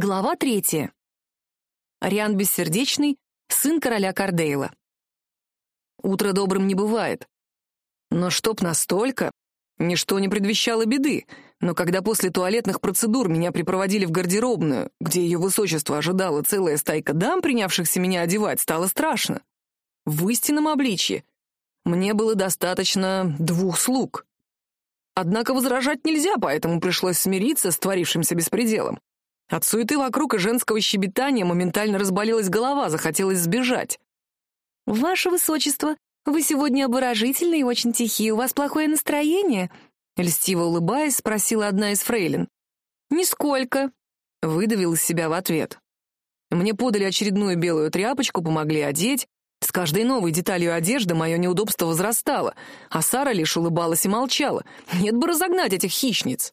Глава третья. Ариан Бессердечный, сын короля Кардейла. Утро добрым не бывает. Но чтоб настолько, ничто не предвещало беды. Но когда после туалетных процедур меня припроводили в гардеробную, где ее высочество ожидала целая стайка дам, принявшихся меня одевать, стало страшно. В истинном обличье мне было достаточно двух слуг. Однако возражать нельзя, поэтому пришлось смириться с творившимся беспределом. От суеты вокруг и женского щебетания моментально разболелась голова, захотелось сбежать. «Ваше высочество, вы сегодня обворожительны и очень тихие, у вас плохое настроение?» Льстиво улыбаясь, спросила одна из фрейлин. «Нисколько», — выдавил из себя в ответ. Мне подали очередную белую тряпочку, помогли одеть. С каждой новой деталью одежды мое неудобство возрастало, а Сара лишь улыбалась и молчала. Нет бы разогнать этих хищниц.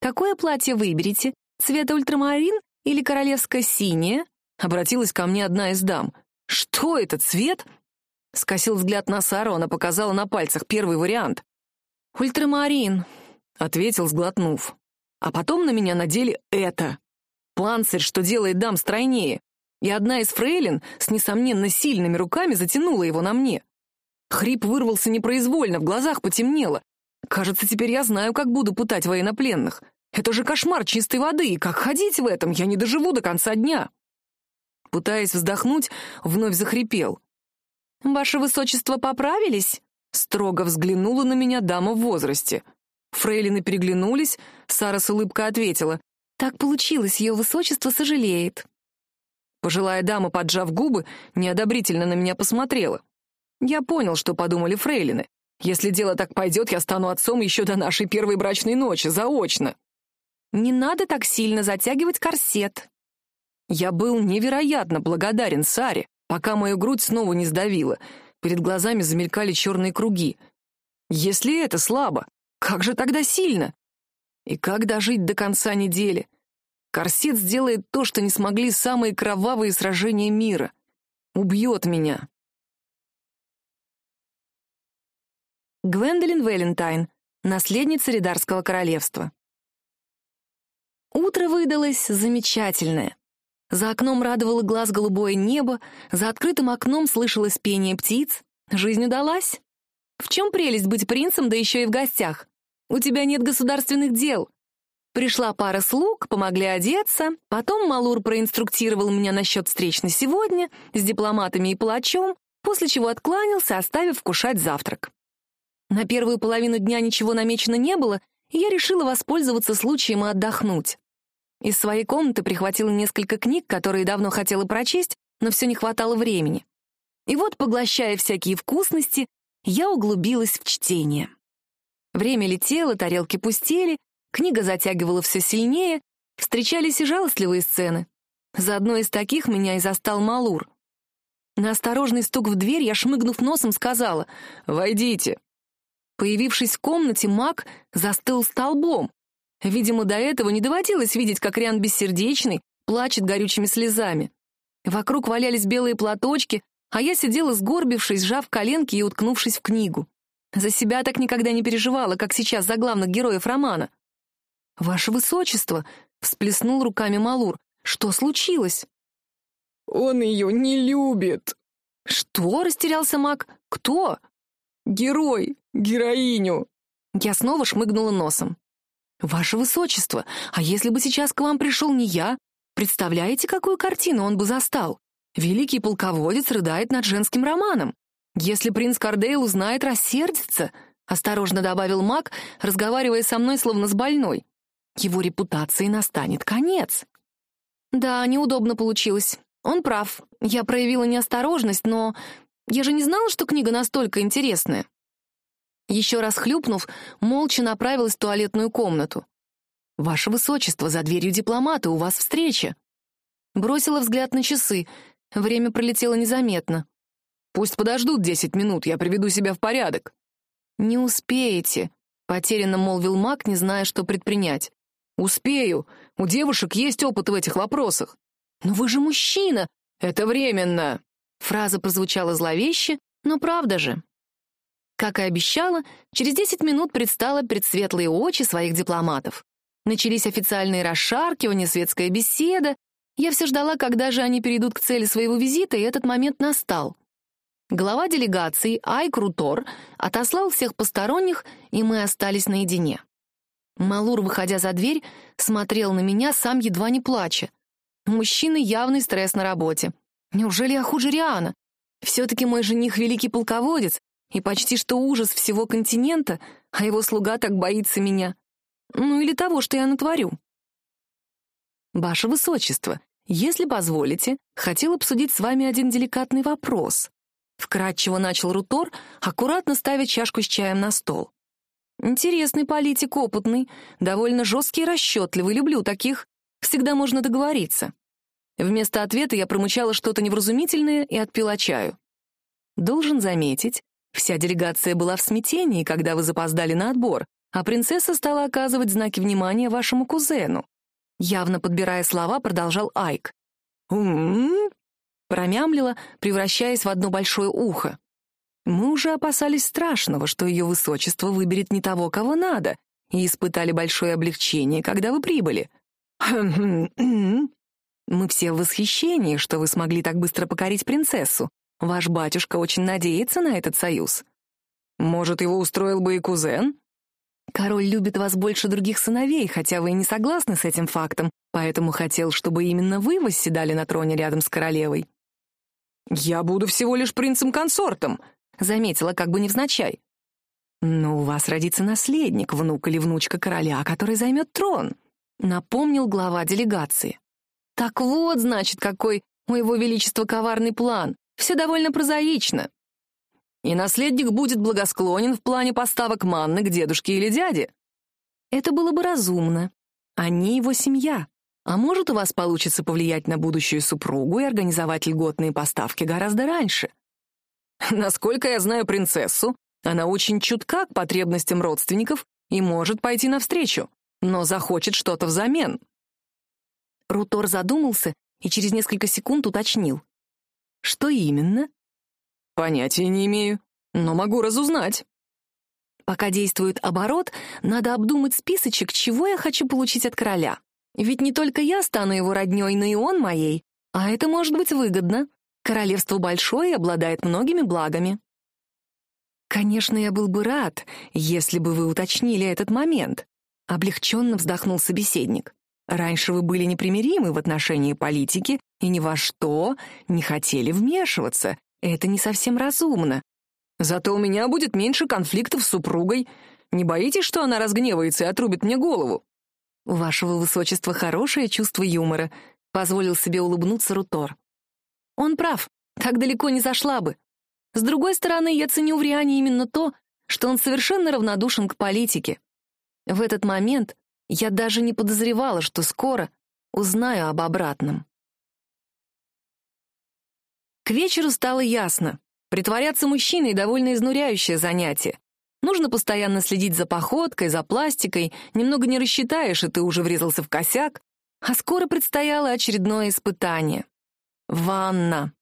«Какое платье выберете? Цвета ультрамарин или королевское синее?» Обратилась ко мне одна из дам. «Что это, цвет?» Скосил взгляд на Сару, она показала на пальцах первый вариант. «Ультрамарин», — ответил, сглотнув. А потом на меня надели это. Панцирь, что делает дам стройнее. И одна из фрейлин с, несомненно, сильными руками затянула его на мне. Хрип вырвался непроизвольно, в глазах потемнело. Кажется, теперь я знаю, как буду пытать военнопленных. Это же кошмар чистой воды, и как ходить в этом? Я не доживу до конца дня. Пытаясь вздохнуть, вновь захрипел. «Ваше высочество поправились?» Строго взглянула на меня дама в возрасте. Фрейлины переглянулись, Сара с улыбкой ответила. «Так получилось, ее высочество сожалеет». Пожилая дама, поджав губы, неодобрительно на меня посмотрела. Я понял, что подумали фрейлины. Если дело так пойдет, я стану отцом еще до нашей первой брачной ночи, заочно. Не надо так сильно затягивать корсет. Я был невероятно благодарен Саре, пока мою грудь снова не сдавило. Перед глазами замелькали черные круги. Если это слабо, как же тогда сильно? И как дожить до конца недели? Корсет сделает то, что не смогли самые кровавые сражения мира. Убьет меня. Гвендолин Вэлентайн, наследница Ридарского королевства. Утро выдалось замечательное. За окном радовало глаз голубое небо, за открытым окном слышалось пение птиц. Жизнь удалась. В чем прелесть быть принцем, да еще и в гостях? У тебя нет государственных дел. Пришла пара слуг, помогли одеться, потом Малур проинструктировал меня насчет встреч на сегодня с дипломатами и палачом, после чего откланялся, оставив вкушать завтрак. На первую половину дня ничего намечено не было, я решила воспользоваться случаем и отдохнуть. Из своей комнаты прихватила несколько книг, которые давно хотела прочесть, но все не хватало времени. И вот, поглощая всякие вкусности, я углубилась в чтение. Время летело, тарелки пустели, книга затягивала все сильнее, встречались и жалостливые сцены. За одной из таких меня и застал Малур. На осторожный стук в дверь я, шмыгнув носом, сказала «Войдите». Появившись в комнате, маг застыл столбом. Видимо, до этого не доводилось видеть, как Риан бессердечный плачет горючими слезами. Вокруг валялись белые платочки, а я сидела сгорбившись, сжав коленки и уткнувшись в книгу. За себя так никогда не переживала, как сейчас за главных героев романа. «Ваше высочество!» — всплеснул руками Малур. «Что случилось?» «Он ее не любит!» «Что?» — растерялся маг. «Кто?» Герой, героиню. Я снова шмыгнула носом. Ваше высочество, а если бы сейчас к вам пришел не я? Представляете, какую картину он бы застал? Великий полководец рыдает над женским романом. Если принц Кардейл узнает, рассердится, осторожно добавил маг, разговаривая со мной словно с больной. Его репутации настанет конец. Да, неудобно получилось. Он прав. Я проявила неосторожность, но я же не знала, что книга настолько интересная. Еще раз хлюпнув, молча направилась в туалетную комнату. «Ваше высочество, за дверью дипломата, у вас встреча». Бросила взгляд на часы. Время пролетело незаметно. «Пусть подождут десять минут, я приведу себя в порядок». «Не успеете», — потерянно молвил маг, не зная, что предпринять. «Успею. У девушек есть опыт в этих вопросах». «Но вы же мужчина!» «Это временно!» Фраза прозвучала зловеще, но правда же. Как и обещала, через 10 минут предстала перед светлые очи своих дипломатов. Начались официальные расшаркивания, светская беседа. Я все ждала, когда же они перейдут к цели своего визита, и этот момент настал. Глава делегации Ай Крутор отослал всех посторонних, и мы остались наедине. Малур, выходя за дверь, смотрел на меня, сам едва не плача. У мужчины явный стресс на работе. Неужели я хуже Риана? Все-таки мой жених — великий полководец, и почти что ужас всего континента, а его слуга так боится меня. Ну или того, что я натворю. Ваше Высочество, если позволите, хотел обсудить с вами один деликатный вопрос. Вкратчиво начал Рутор, аккуратно ставя чашку с чаем на стол. Интересный политик, опытный, довольно жесткий и расчетливый, люблю таких. Всегда можно договориться. Вместо ответа я промычала что-то невразумительное и отпила чаю. Должен заметить, вся делегация была в смятении, когда вы запоздали на отбор, а принцесса стала оказывать знаки внимания вашему кузену. Явно подбирая слова, продолжал Айк. «М-м-м», промямлила, превращаясь в одно большое ухо. Мы уже опасались страшного, что ее высочество выберет не того, кого надо, и испытали большое облегчение, когда вы прибыли. Мы все в восхищении, что вы смогли так быстро покорить принцессу. Ваш батюшка очень надеется на этот союз. Может, его устроил бы и кузен? Король любит вас больше других сыновей, хотя вы и не согласны с этим фактом, поэтому хотел, чтобы именно вы восседали на троне рядом с королевой. «Я буду всего лишь принцем-консортом», — заметила как бы невзначай. «Но у вас родится наследник, внук или внучка короля, который займет трон», — напомнил глава делегации. «Так вот, значит, какой у его величества коварный план. Все довольно прозаично. И наследник будет благосклонен в плане поставок манны к дедушке или дяде. Это было бы разумно. Они его семья. А может, у вас получится повлиять на будущую супругу и организовать льготные поставки гораздо раньше. Насколько я знаю принцессу, она очень чутка к потребностям родственников и может пойти навстречу, но захочет что-то взамен. Рутор задумался и через несколько секунд уточнил. Что именно? Понятия не имею, но могу разузнать. Пока действует оборот, надо обдумать списочек, чего я хочу получить от короля. Ведь не только я стану его роднёй, но и он моей. А это может быть выгодно. Королевство большое и обладает многими благами. Конечно, я был бы рад, если бы вы уточнили этот момент. Облегченно вздохнул собеседник. Раньше вы были непримиримы в отношении политики и ни во что не хотели вмешиваться. Это не совсем разумно. Зато у меня будет меньше конфликтов с супругой. Не боитесь, что она разгневается и отрубит мне голову? «У вашего высочества хорошее чувство юмора», — позволил себе улыбнуться Рутор. «Он прав, так далеко не зашла бы. С другой стороны, я ценю в Риане именно то, что он совершенно равнодушен к политике. В этот момент я даже не подозревала, что скоро узнаю об обратном». К вечеру стало ясно. Притворяться мужчиной — довольно изнуряющее занятие. Нужно постоянно следить за походкой, за пластикой, немного не рассчитаешь, и ты уже врезался в косяк. А скоро предстояло очередное испытание. Ванна.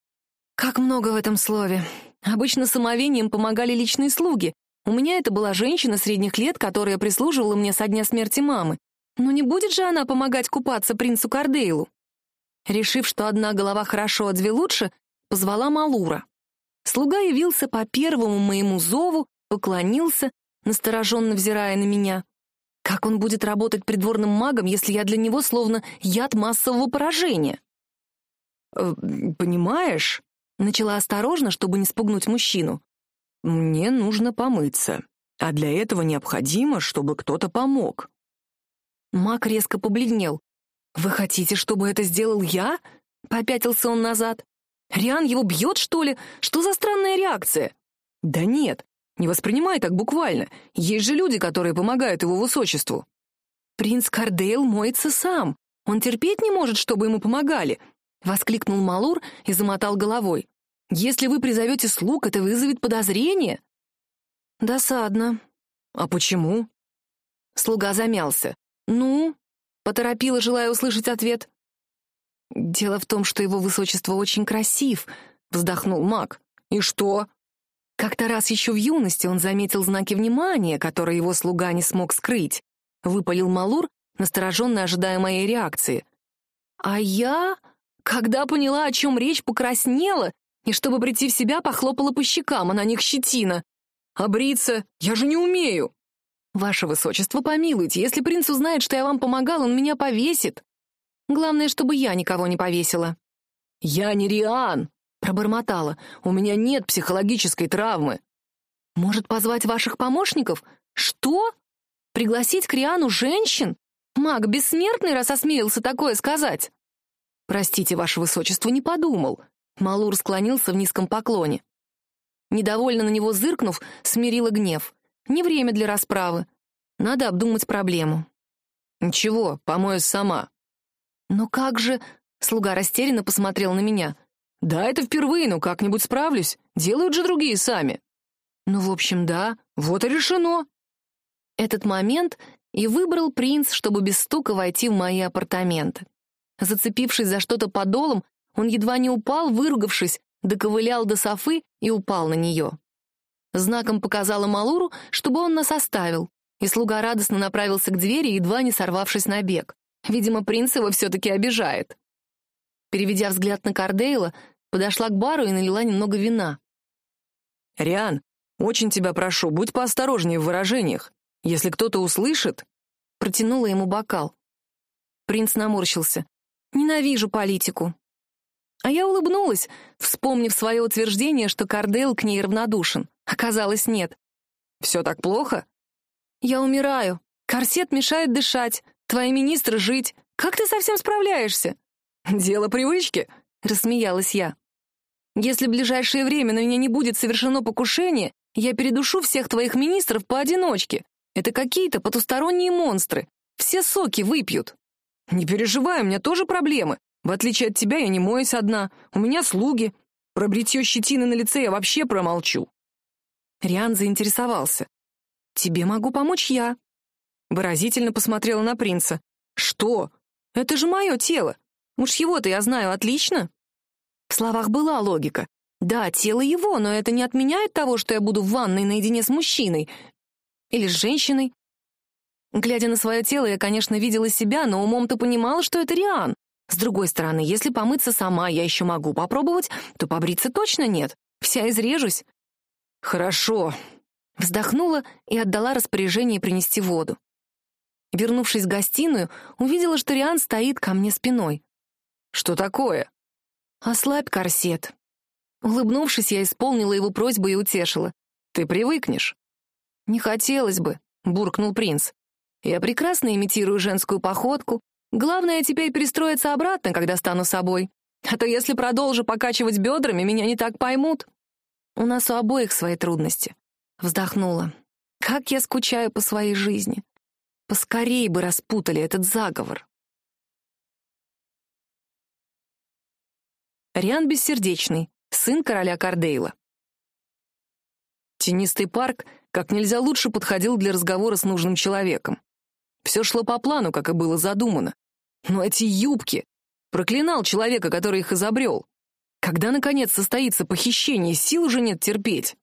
Как много в этом слове. Обычно самовением помогали личные слуги. У меня это была женщина средних лет, которая прислуживала мне со дня смерти мамы. Но не будет же она помогать купаться принцу Кардейлу? Решив, что одна голова хорошо, а две лучше, позвала Малура. Слуга явился по первому моему зову поклонился, настороженно взирая на меня. Как он будет работать придворным магом, если я для него словно яд массового поражения? «Э, «Понимаешь?» — начала осторожно, чтобы не спугнуть мужчину. «Мне нужно помыться, а для этого необходимо, чтобы кто-то помог». Маг резко побледнел. «Вы хотите, чтобы это сделал я?» — попятился он назад. «Риан его бьет, что ли? Что за странная реакция?» «Да нет, не воспринимай так буквально. Есть же люди, которые помогают его высочеству. Принц Кардейл моется сам. Он терпеть не может, чтобы ему помогали. Воскликнул Малур и замотал головой. Если вы призовете слуг, это вызовет подозрение. Досадно. А почему? Слуга замялся. Ну, поторопила, желая услышать ответ. Дело в том, что его высочество очень красив, вздохнул маг. И что? Как-то раз еще в юности он заметил знаки внимания, которые его слуга не смог скрыть. Выпалил Малур, настороженно ожидая моей реакции. А я, когда поняла, о чем речь, покраснела и, чтобы прийти в себя, похлопала по щекам, а на них щетина. А бриться я же не умею. Ваше высочество, помилуйте, если принц узнает, что я вам помогал, он меня повесит. Главное, чтобы я никого не повесила. Я не Риан, пробормотала. У меня нет психологической травмы. Может, позвать ваших помощников? Что? Пригласить к Риану женщин? Маг бессмертный, раз осмелился такое сказать. Простите, ваше высочество, не подумал. Малур склонился в низком поклоне. Недовольно на него зыркнув, смирила гнев. Не время для расправы. Надо обдумать проблему. Ничего, помоюсь сама. Но как же... Слуга растерянно посмотрел на меня. Да, это впервые, но как-нибудь справлюсь. Делают же другие сами. Ну, в общем, да, вот и решено. Этот момент и выбрал принц, чтобы без стука войти в мои апартаменты. Зацепившись за что-то подолом, он едва не упал, выругавшись, доковылял до Софы и упал на нее. Знаком показала Малуру, чтобы он нас оставил, и слуга радостно направился к двери, едва не сорвавшись на бег. Видимо, принц его все-таки обижает. Переведя взгляд на Кардейла, подошла к бару и налила немного вина. «Риан, очень тебя прошу, будь поосторожнее в выражениях. Если кто-то услышит...» Протянула ему бокал. Принц наморщился. «Ненавижу политику. А я улыбнулась, вспомнив свое утверждение, что Кардейл к ней равнодушен. Оказалось, нет. «Все так плохо?» «Я умираю. Корсет мешает дышать. Твои министры жить. Как ты совсем справляешься?» «Дело привычки», — рассмеялась я. «Если в ближайшее время на меня не будет совершено покушение, я передушу всех твоих министров поодиночке. Это какие-то потусторонние монстры. Все соки выпьют». «Не переживай, у меня тоже проблемы. В отличие от тебя, я не моюсь одна. У меня слуги. Про бритье щетины на лице я вообще промолчу. Риан заинтересовался. «Тебе могу помочь я». Выразительно посмотрела на принца. «Что? Это же мое тело. Уж его-то я знаю отлично». В словах была логика. Да, тело его, но это не отменяет того, что я буду в ванной наедине с мужчиной. Или с женщиной. Глядя на свое тело, я, конечно, видела себя, но умом-то понимала, что это Риан. С другой стороны, если помыться сама я еще могу попробовать, то побриться точно нет. Вся изрежусь. Хорошо. Вздохнула и отдала распоряжение принести воду. Вернувшись в гостиную, увидела, что Риан стоит ко мне спиной. Что такое? Ослабь корсет. Улыбнувшись, я исполнила его просьбу и утешила. Ты привыкнешь. Не хотелось бы, буркнул принц. Я прекрасно имитирую женскую походку, Главное теперь перестроиться обратно, когда стану собой. А то если продолжу покачивать бедрами, меня не так поймут. У нас у обоих свои трудности. Вздохнула. Как я скучаю по своей жизни. Поскорее бы распутали этот заговор. Риан Бессердечный, сын короля Кардейла. Тенистый парк как нельзя лучше подходил для разговора с нужным человеком. Все шло по плану, как и было задумано. Но эти юбки! Проклинал человека, который их изобрел. Когда, наконец, состоится похищение, сил уже нет терпеть.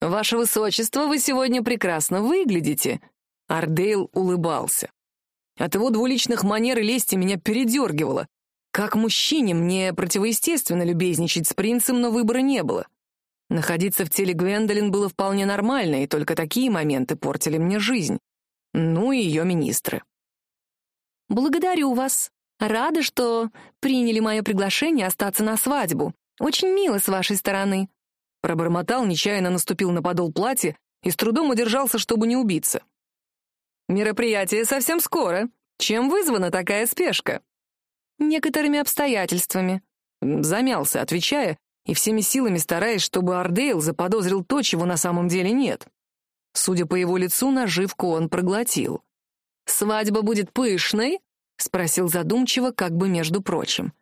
«Ваше высочество, вы сегодня прекрасно выглядите», — Ардейл улыбался. От его двуличных манер и лести меня передергивало. Как мужчине мне противоестественно любезничать с принцем, но выбора не было. Находиться в теле Гвендолин было вполне нормально, и только такие моменты портили мне жизнь ну и ее министры. «Благодарю вас. Рада, что приняли мое приглашение остаться на свадьбу. Очень мило с вашей стороны». Пробормотал, нечаянно наступил на подол платья и с трудом удержался, чтобы не убиться. «Мероприятие совсем скоро. Чем вызвана такая спешка?» «Некоторыми обстоятельствами». Замялся, отвечая, и всеми силами стараясь, чтобы Ардейл заподозрил то, чего на самом деле нет. Судя по его лицу, наживку он проглотил. «Свадьба будет пышной?» — спросил задумчиво, как бы между прочим.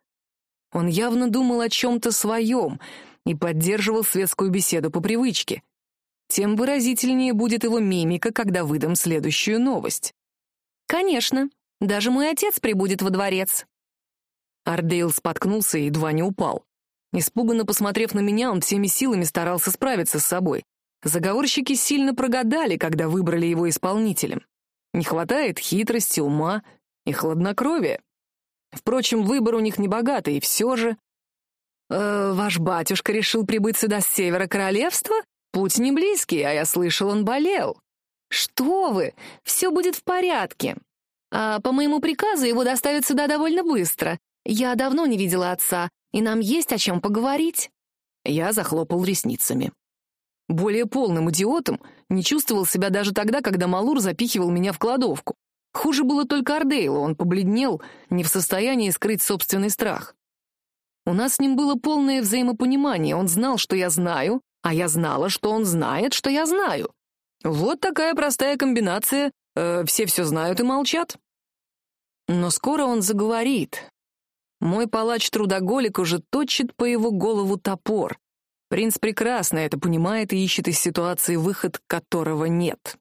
Он явно думал о чем-то своем и поддерживал светскую беседу по привычке. Тем выразительнее будет его мимика, когда выдам следующую новость. «Конечно, даже мой отец прибудет во дворец». Ардейл споткнулся и едва не упал. Испуганно посмотрев на меня, он всеми силами старался справиться с собой. Заговорщики сильно прогадали, когда выбрали его исполнителем. Не хватает хитрости, ума и хладнокровия. Впрочем, выбор у них небогатый, и все же... «Э, «Ваш батюшка решил прибыть сюда с севера королевства? Путь не близкий, а я слышал, он болел». «Что вы! Все будет в порядке. А по моему приказу его доставят сюда довольно быстро. Я давно не видела отца, и нам есть о чем поговорить». Я захлопал ресницами. Более полным идиотом не чувствовал себя даже тогда, когда Малур запихивал меня в кладовку. Хуже было только Ардейлу, он побледнел, не в состоянии скрыть собственный страх. У нас с ним было полное взаимопонимание, он знал, что я знаю, а я знала, что он знает, что я знаю. Вот такая простая комбинация, э, все все знают и молчат. Но скоро он заговорит. Мой палач-трудоголик уже точит по его голову топор. Принц прекрасно это понимает и ищет из ситуации выход, которого нет.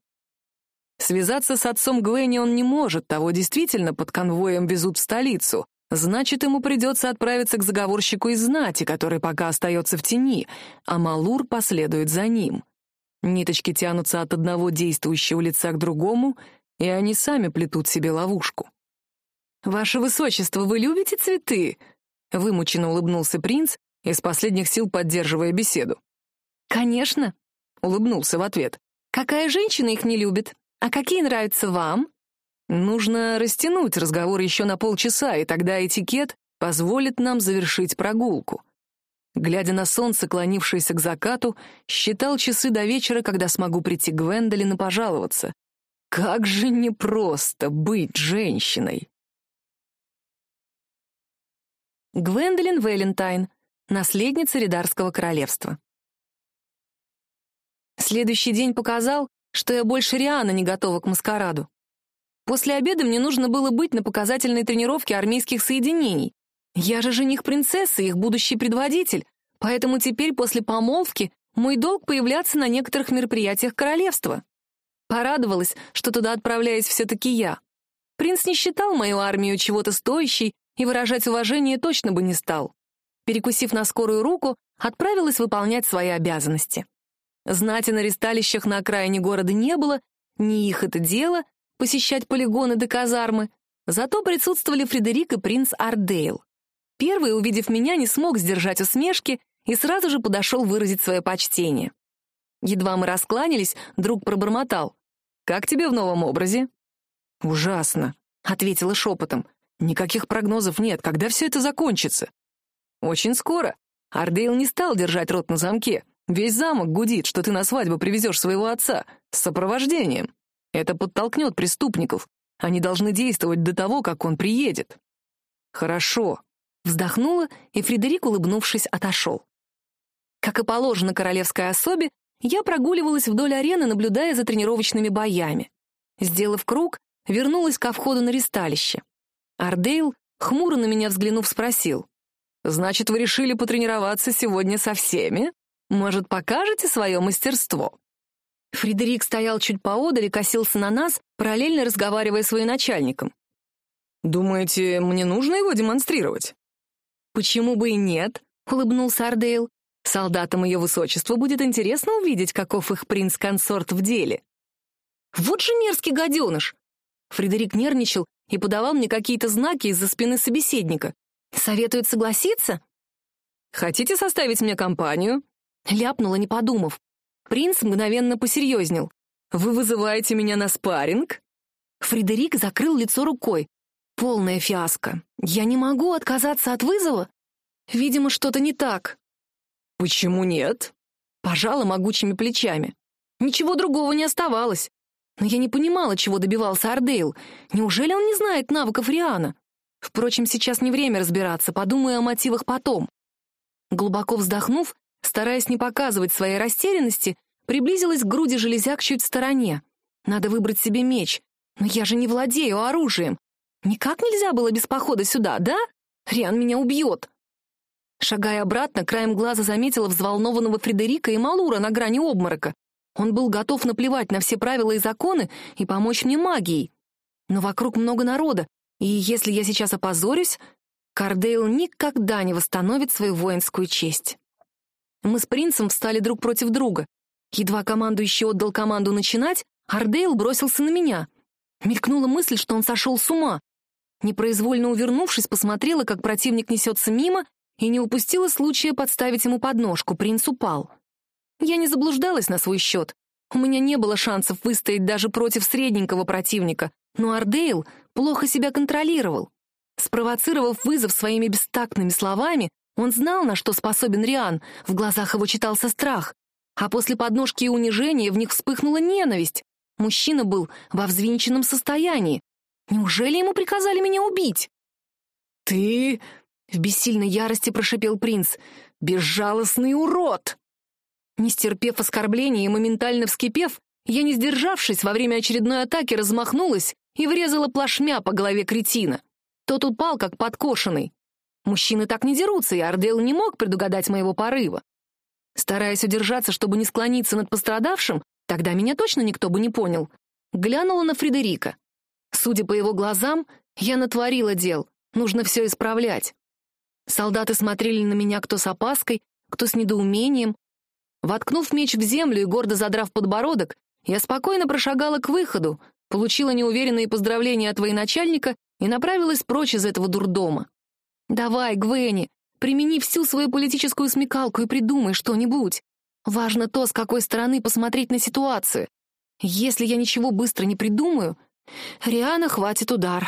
Связаться с отцом Гвенни он не может, того действительно под конвоем везут в столицу. Значит, ему придется отправиться к заговорщику из знати, который пока остается в тени, а Малур последует за ним. Ниточки тянутся от одного действующего лица к другому, и они сами плетут себе ловушку. «Ваше высочество, вы любите цветы?» Вымученно улыбнулся принц, из последних сил поддерживая беседу. «Конечно», — улыбнулся в ответ. «Какая женщина их не любит? А какие нравятся вам?» Нужно растянуть разговор еще на полчаса, и тогда этикет позволит нам завершить прогулку. Глядя на солнце, клонившееся к закату, считал часы до вечера, когда смогу прийти к Гвендолин и пожаловаться. Как же непросто быть женщиной! Гвендолин Вэлентайн, наследница Ридарского королевства. Следующий день показал, что я больше Риана не готова к маскараду. После обеда мне нужно было быть на показательной тренировке армейских соединений. Я же жених принцессы, их будущий предводитель, поэтому теперь после помолвки мой долг появляться на некоторых мероприятиях королевства. Порадовалась, что туда отправляюсь все-таки я. Принц не считал мою армию чего-то стоящей и выражать уважение точно бы не стал. Перекусив на скорую руку, отправилась выполнять свои обязанности. Знати на ресталищах на окраине города не было, не их это дело, посещать полигоны до казармы. Зато присутствовали Фредерик и принц Ардейл. Первый, увидев меня, не смог сдержать усмешки и сразу же подошел выразить свое почтение. Едва мы раскланялись, друг пробормотал. «Как тебе в новом образе?» «Ужасно», — ответила шепотом. «Никаких прогнозов нет. Когда все это закончится?» «Очень скоро. Ардейл не стал держать рот на замке. Весь замок гудит, что ты на свадьбу привезешь своего отца. С сопровождением. Это подтолкнет преступников. Они должны действовать до того, как он приедет. Хорошо. Вздохнула, и Фредерик, улыбнувшись, отошел. Как и положено королевской особе, я прогуливалась вдоль арены, наблюдая за тренировочными боями. Сделав круг, вернулась ко входу на ристалище. Ардейл, хмуро на меня взглянув, спросил. «Значит, вы решили потренироваться сегодня со всеми? Может, покажете свое мастерство?» Фредерик стоял чуть поодаль и косился на нас, параллельно разговаривая с своим начальником. «Думаете, мне нужно его демонстрировать?» «Почему бы и нет?» — улыбнулся Ардейл. «Солдатам ее высочества будет интересно увидеть, каков их принц-консорт в деле». «Вот же мерзкий гаденыш!» Фредерик нервничал и подавал мне какие-то знаки из-за спины собеседника. «Советует согласиться?» «Хотите составить мне компанию?» Ляпнула, не подумав. Принц мгновенно посерьезнел. «Вы вызываете меня на спарринг?» Фредерик закрыл лицо рукой. Полная фиаско. Я не могу отказаться от вызова? Видимо, что-то не так. Почему нет? Пожала могучими плечами. Ничего другого не оставалось. Но я не понимала, чего добивался Ардейл. Неужели он не знает навыков Риана? Впрочем, сейчас не время разбираться, подумаю о мотивах потом. Глубоко вздохнув, Стараясь не показывать своей растерянности, приблизилась к груди железяк чуть в стороне. Надо выбрать себе меч. Но я же не владею оружием. Никак нельзя было без похода сюда, да? Риан меня убьет. Шагая обратно, краем глаза заметила взволнованного Фредерика и Малура на грани обморока. Он был готов наплевать на все правила и законы и помочь мне магией. Но вокруг много народа, и если я сейчас опозорюсь, Кардейл никогда не восстановит свою воинскую честь. Мы с принцем встали друг против друга. Едва командующий отдал команду начинать, Ардейл бросился на меня. Мелькнула мысль, что он сошел с ума. Непроизвольно увернувшись, посмотрела, как противник несется мимо, и не упустила случая подставить ему подножку. Принц упал. Я не заблуждалась на свой счет. У меня не было шансов выстоять даже против средненького противника, но Ардейл плохо себя контролировал. Спровоцировав вызов своими бестактными словами, он знал, на что способен Риан, в глазах его читался страх. А после подножки и унижения в них вспыхнула ненависть. Мужчина был во взвинченном состоянии. Неужели ему приказали меня убить? «Ты...» — в бессильной ярости прошипел принц. «Безжалостный урод!» Не стерпев оскорбления и моментально вскипев, я, не сдержавшись, во время очередной атаки размахнулась и врезала плашмя по голове кретина. Тот упал, как подкошенный. Мужчины так не дерутся, и Ардейл не мог предугадать моего порыва. Стараясь удержаться, чтобы не склониться над пострадавшим, тогда меня точно никто бы не понял, глянула на Фредерика. Судя по его глазам, я натворила дел, нужно все исправлять. Солдаты смотрели на меня кто с опаской, кто с недоумением. Воткнув меч в землю и гордо задрав подбородок, я спокойно прошагала к выходу, получила неуверенные поздравления от военачальника и направилась прочь из этого дурдома. «Давай, Гвенни, примени всю свою политическую смекалку и придумай что-нибудь. Важно то, с какой стороны посмотреть на ситуацию. Если я ничего быстро не придумаю, Риана хватит удар».